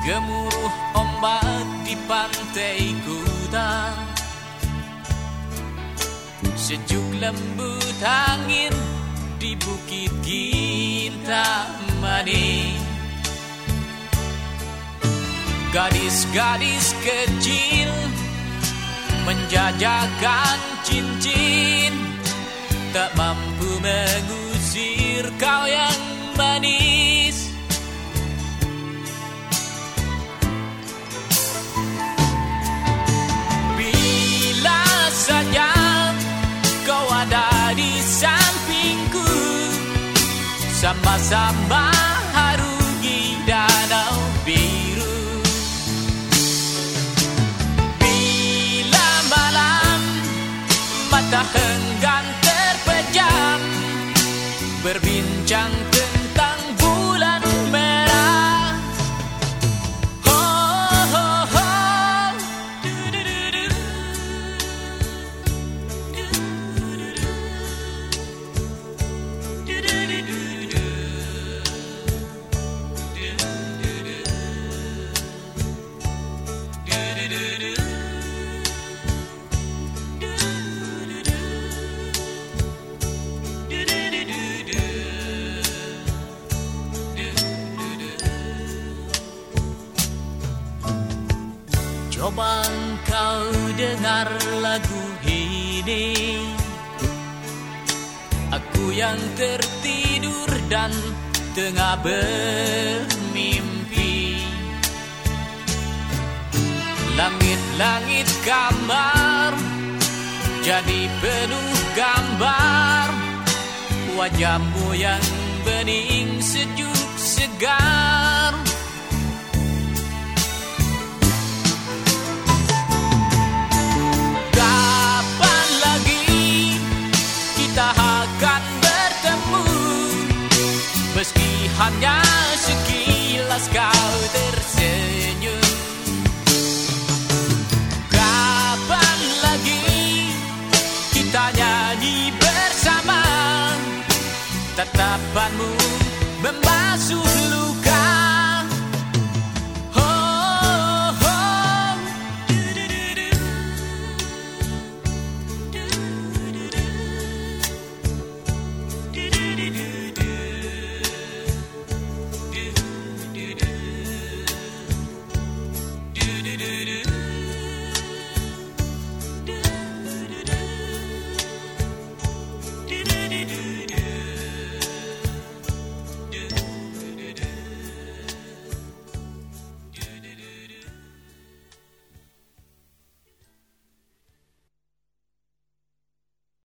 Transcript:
Gemuruh ombak di pantai kuta Sejuk lembut angin di bukit Kintamani Gadis-gadis kecil menjajakan cincin. Tak mampu mengusir kau yang manis Sama-sama harungi danau biru. Bila malam mata henggan terpejam Berbincang Coba engkau dengar lagu ini. Aku yang tertidur dan tengah bermimpi Langit-langit kamar Jadi penuh gambar. Wajahmu yang bening sejuk segar you